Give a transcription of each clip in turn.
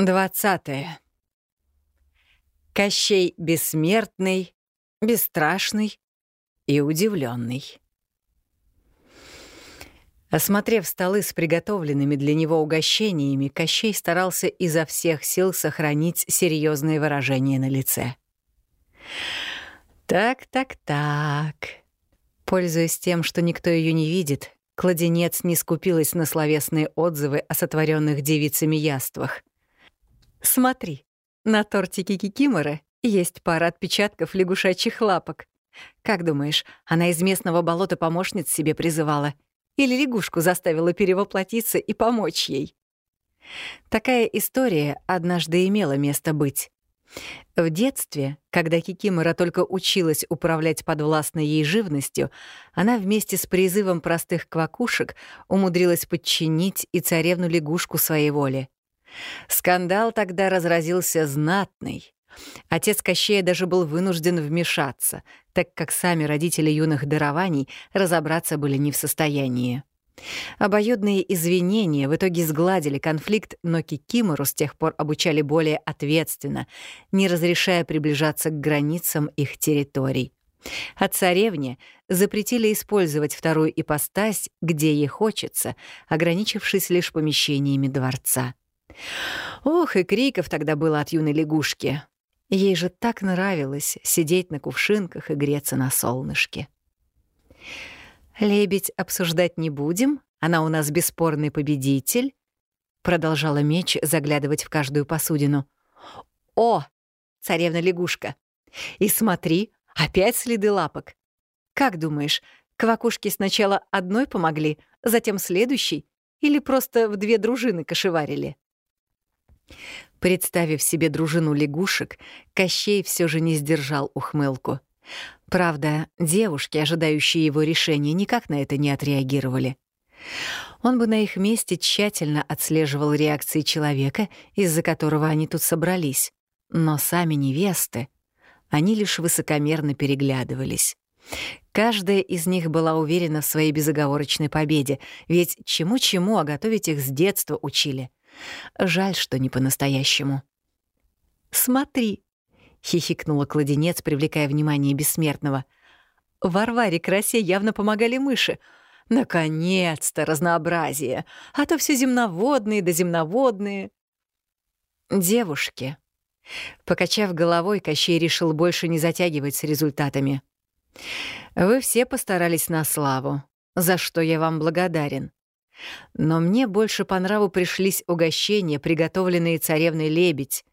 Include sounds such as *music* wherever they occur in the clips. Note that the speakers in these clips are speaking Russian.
Двадцатое. Кощей бессмертный, бесстрашный и удивленный. Осмотрев столы с приготовленными для него угощениями, Кощей старался изо всех сил сохранить серьезное выражение на лице. «Так, так, так». Пользуясь тем, что никто ее не видит, кладенец не скупилась на словесные отзывы о сотворенных девицами яствах. Смотри, на тортике Кикиморы есть пара отпечатков лягушачьих лапок. Как думаешь, она из местного болота помощниц себе призывала? Или лягушку заставила перевоплотиться и помочь ей? Такая история однажды имела место быть. В детстве, когда Кикимора только училась управлять подвластной ей живностью, она вместе с призывом простых квакушек умудрилась подчинить и царевну-лягушку своей воле. Скандал тогда разразился знатный. Отец Кощея даже был вынужден вмешаться, так как сами родители юных дарований разобраться были не в состоянии. Обоюдные извинения в итоге сгладили конфликт, но Кикимору с тех пор обучали более ответственно, не разрешая приближаться к границам их территорий. А царевне запретили использовать вторую ипостась, где ей хочется, ограничившись лишь помещениями дворца. Ох, и криков тогда было от юной лягушки. Ей же так нравилось сидеть на кувшинках и греться на солнышке. «Лебедь обсуждать не будем, она у нас бесспорный победитель», — продолжала меч заглядывать в каждую посудину. «О, царевна-лягушка! И смотри, опять следы лапок. Как думаешь, квакушки сначала одной помогли, затем следующей, или просто в две дружины кошеварили?» Представив себе дружину лягушек, Кощей все же не сдержал ухмылку. Правда, девушки, ожидающие его решения, никак на это не отреагировали. Он бы на их месте тщательно отслеживал реакции человека, из-за которого они тут собрались. Но сами невесты, они лишь высокомерно переглядывались. Каждая из них была уверена в своей безоговорочной победе, ведь чему-чему, а готовить их с детства учили — Жаль, что не по-настоящему. «Смотри!» — хихикнула кладенец, привлекая внимание бессмертного. Варваре красе явно помогали мыши. Наконец-то разнообразие, а то все земноводные да земноводные. Девушки. Покачав головой, Кощей решил больше не затягивать с результатами. Вы все постарались на славу, за что я вам благодарен. Но мне больше по нраву пришлись угощения, приготовленные царевной лебедь.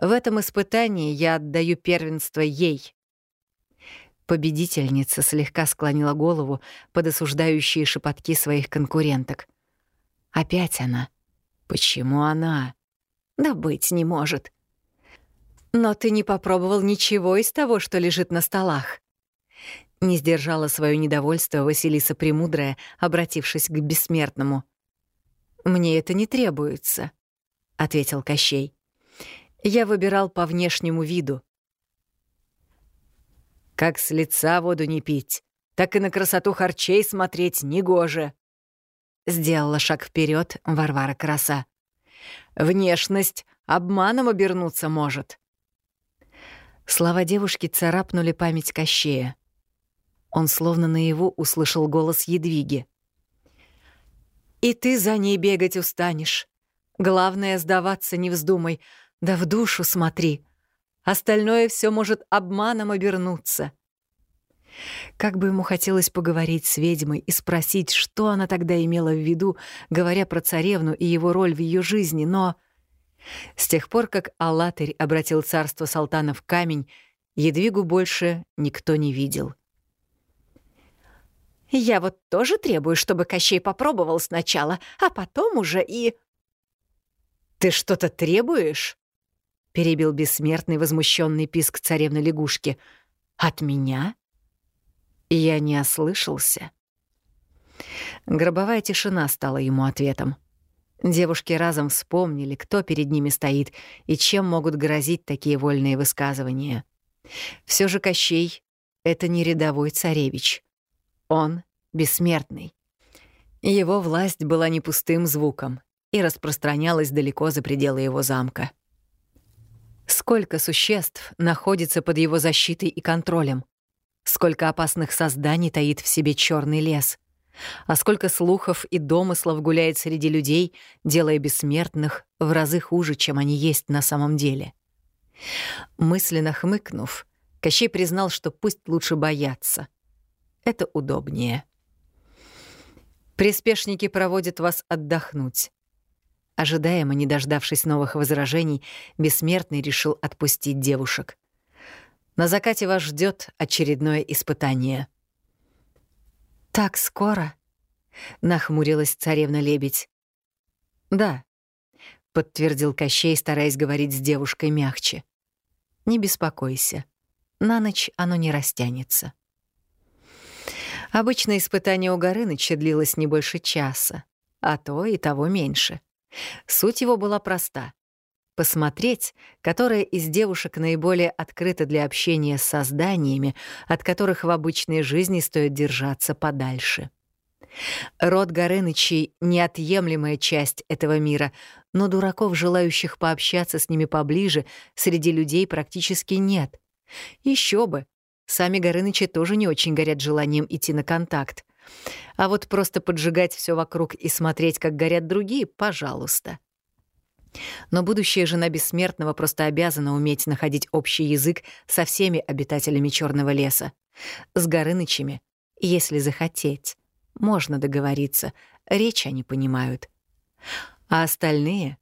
В этом испытании я отдаю первенство ей. Победительница слегка склонила голову под осуждающие шепотки своих конкуренток. Опять она. Почему она? Да быть не может. Но ты не попробовал ничего из того, что лежит на столах. Не сдержала свое недовольство Василиса Премудрая, обратившись к бессмертному. «Мне это не требуется», — ответил Кощей. «Я выбирал по внешнему виду». «Как с лица воду не пить, так и на красоту харчей смотреть негоже», — сделала шаг вперед Варвара Краса. «Внешность обманом обернуться может». Слова девушки царапнули память Кощея. Он словно наяву услышал голос Едвиги. «И ты за ней бегать устанешь. Главное, сдаваться не вздумай, да в душу смотри. Остальное все может обманом обернуться». Как бы ему хотелось поговорить с ведьмой и спросить, что она тогда имела в виду, говоря про царевну и его роль в ее жизни, но... С тех пор, как Аллатырь обратил царство Салтана в камень, Едвигу больше никто не видел. Я вот тоже требую, чтобы Кощей попробовал сначала, а потом уже и...» «Ты что-то требуешь?» — перебил бессмертный возмущенный писк царевны лягушки. «От меня?» Я не ослышался. Гробовая тишина стала ему ответом. Девушки разом вспомнили, кто перед ними стоит и чем могут грозить такие вольные высказывания. Все же Кощей — это не рядовой царевич. Он бессмертный. Его власть была не пустым звуком. и распространялась далеко за пределы его замка. Сколько существ находится под его защитой и контролем? Сколько опасных созданий таит в себе черный лес? А сколько слухов и домыслов гуляет среди людей, делая бессмертных в разы хуже, чем они есть на самом деле? Мысленно хмыкнув, Кощей признал, что пусть лучше бояться. Это удобнее. Приспешники проводят вас отдохнуть. Ожидаемо, не дождавшись новых возражений, Бессмертный решил отпустить девушек. На закате вас ждет очередное испытание. «Так скоро?» — нахмурилась царевна-лебедь. «Да», — подтвердил Кощей, стараясь говорить с девушкой мягче. «Не беспокойся. На ночь оно не растянется». Обычно испытание у Горыныча длилось не больше часа, а то и того меньше. Суть его была проста — посмотреть, которая из девушек наиболее открыта для общения с созданиями, от которых в обычной жизни стоит держаться подальше. Род Горынычей — неотъемлемая часть этого мира, но дураков, желающих пообщаться с ними поближе, среди людей практически нет. Еще бы, Сами Горынычи тоже не очень горят желанием идти на контакт. А вот просто поджигать все вокруг и смотреть, как горят другие, пожалуйста. Но будущая жена бессмертного просто обязана уметь находить общий язык со всеми обитателями Черного леса. С Горынычами, если захотеть, можно договориться, речь они понимают. А остальные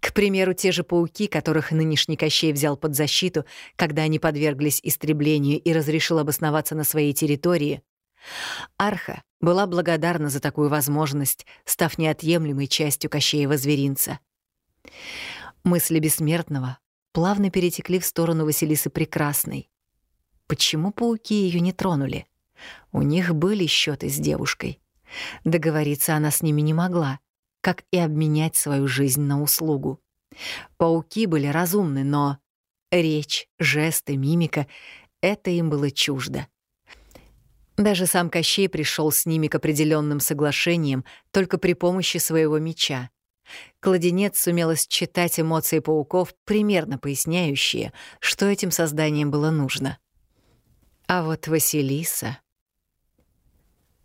к примеру, те же пауки, которых нынешний Кощей взял под защиту, когда они подверглись истреблению и разрешил обосноваться на своей территории. Арха была благодарна за такую возможность, став неотъемлемой частью Кощеева зверинца. Мысли бессмертного плавно перетекли в сторону Василисы Прекрасной. Почему пауки ее не тронули? У них были счеты с девушкой. Договориться она с ними не могла — как и обменять свою жизнь на услугу. Пауки были разумны, но речь, жесты, мимика — это им было чуждо. Даже сам Кощей пришел с ними к определенным соглашениям только при помощи своего меча. Кладенец сумел считать эмоции пауков, примерно поясняющие, что этим созданиям было нужно. А вот Василиса...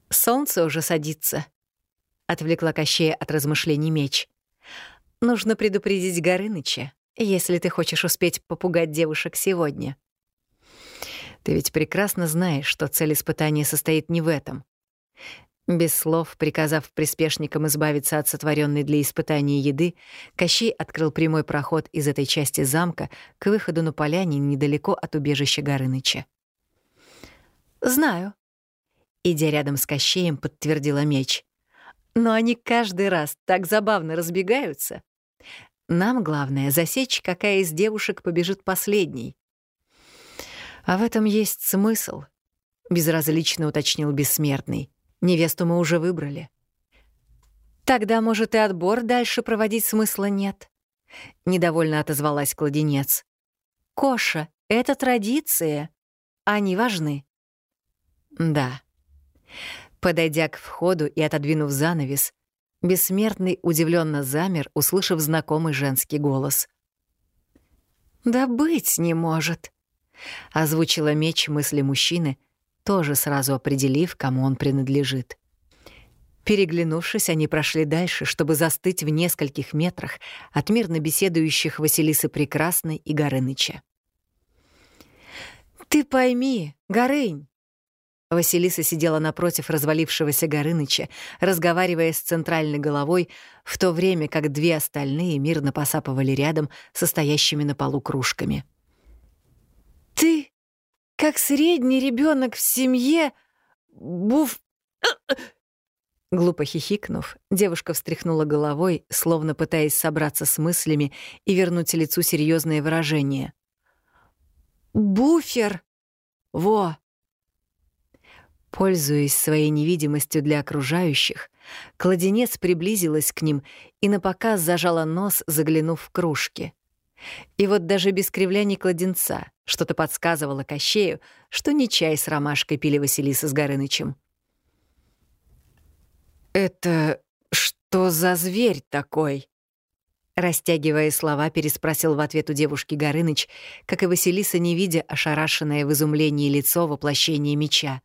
Солнце уже садится, — отвлекла Кощея от размышлений меч. «Нужно предупредить Горыныча, если ты хочешь успеть попугать девушек сегодня». «Ты ведь прекрасно знаешь, что цель испытания состоит не в этом». Без слов, приказав приспешникам избавиться от сотворенной для испытания еды, Кощей открыл прямой проход из этой части замка к выходу на поляне недалеко от убежища Горыныча. «Знаю», — идя рядом с Кощеем, подтвердила меч. Но они каждый раз так забавно разбегаются. Нам главное — засечь, какая из девушек побежит последней. А в этом есть смысл, — безразлично уточнил Бессмертный. Невесту мы уже выбрали. Тогда, может, и отбор дальше проводить смысла нет. Недовольно отозвалась кладенец. Коша — это традиция. Они важны. Да. Подойдя к входу и отодвинув занавес, бессмертный удивленно замер, услышав знакомый женский голос. «Да быть не может!» — озвучила меч мысли мужчины, тоже сразу определив, кому он принадлежит. Переглянувшись, они прошли дальше, чтобы застыть в нескольких метрах от мирно беседующих Василисы Прекрасной и Горыныча. «Ты пойми, Горынь!» Василиса сидела напротив развалившегося Горыныча, разговаривая с центральной головой, в то время как две остальные мирно посапывали рядом со стоящими на полу кружками. «Ты, как средний ребенок в семье, буф...» *clears throat* Глупо хихикнув, девушка встряхнула головой, словно пытаясь собраться с мыслями и вернуть лицу серьезное выражение. «Буфер! Во! Пользуясь своей невидимостью для окружающих, кладенец приблизилась к ним и напоказ зажала нос, заглянув в кружки. И вот даже без кривляний кладенца что-то подсказывало Кощею, что не чай с ромашкой пили Василиса с Горынычем. «Это что «Что за зверь такой?» Растягивая слова, переспросил в ответ у девушки Горыныч, как и Василиса, не видя ошарашенное в изумлении лицо воплощения меча.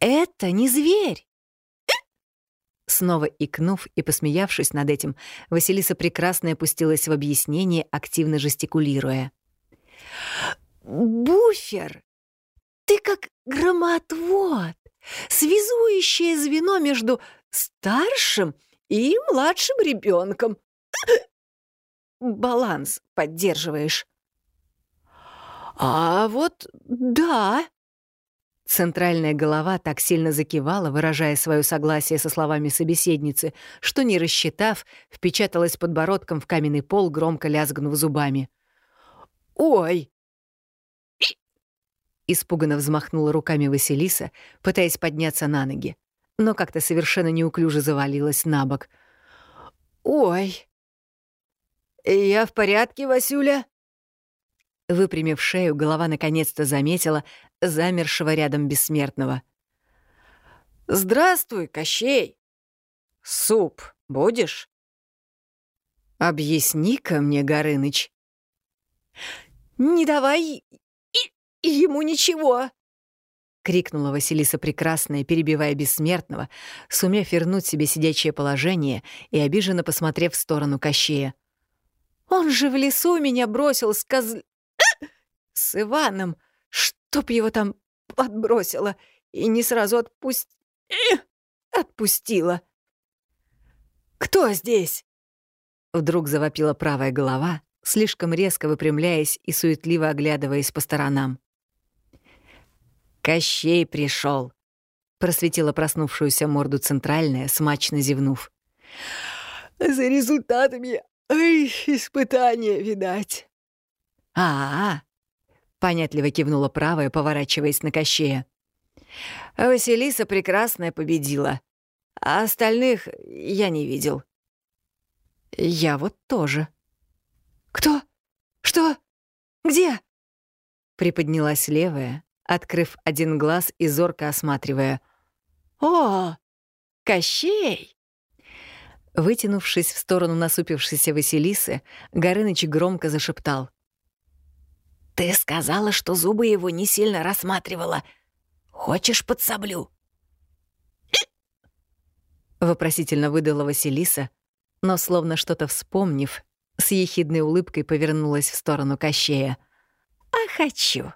«Это не зверь!» Снова икнув и посмеявшись над этим, Василиса прекрасно опустилась в объяснение, активно жестикулируя. «Буфер! Ты как громотвод, связующее звено между старшим и младшим ребенком. Баланс поддерживаешь». «А вот да», Центральная голова так сильно закивала, выражая свое согласие со словами собеседницы, что, не рассчитав, впечаталась подбородком в каменный пол, громко лязгнув зубами. «Ой!» Испуганно взмахнула руками Василиса, пытаясь подняться на ноги, но как-то совершенно неуклюже завалилась на бок. «Ой!» «Я в порядке, Васюля?» Выпрямив шею, голова наконец-то заметила замершего рядом бессмертного. «Здравствуй, Кощей! Суп будешь?» «Объясни-ка мне, Горыныч». «Не давай ему ничего!» — крикнула Василиса Прекрасная, перебивая бессмертного, сумев вернуть себе сидячее положение и обиженно посмотрев в сторону Кощея. «Он же в лесу меня бросил с козл с Иваном, чтоб его там подбросило, и не сразу отпусть... отпустила. «Кто здесь?» Вдруг завопила правая голова, слишком резко выпрямляясь и суетливо оглядываясь по сторонам. «Кощей пришел, просветила проснувшуюся морду центральная, смачно зевнув. «За результатами испытания, видать». «А, -а Понятливо кивнула правая, поворачиваясь на Кощея. Василиса прекрасная победила, а остальных я не видел. Я вот тоже. Кто? Что? Где? Приподнялась левая, открыв один глаз и зорко осматривая. О, Кощей! Вытянувшись в сторону насупившейся Василисы, Горыныч громко зашептал. «Ты сказала, что зубы его не сильно рассматривала. Хочешь подсоблю?» Вопросительно выдала Василиса, но, словно что-то вспомнив, с ехидной улыбкой повернулась в сторону Кощея. «А хочу!»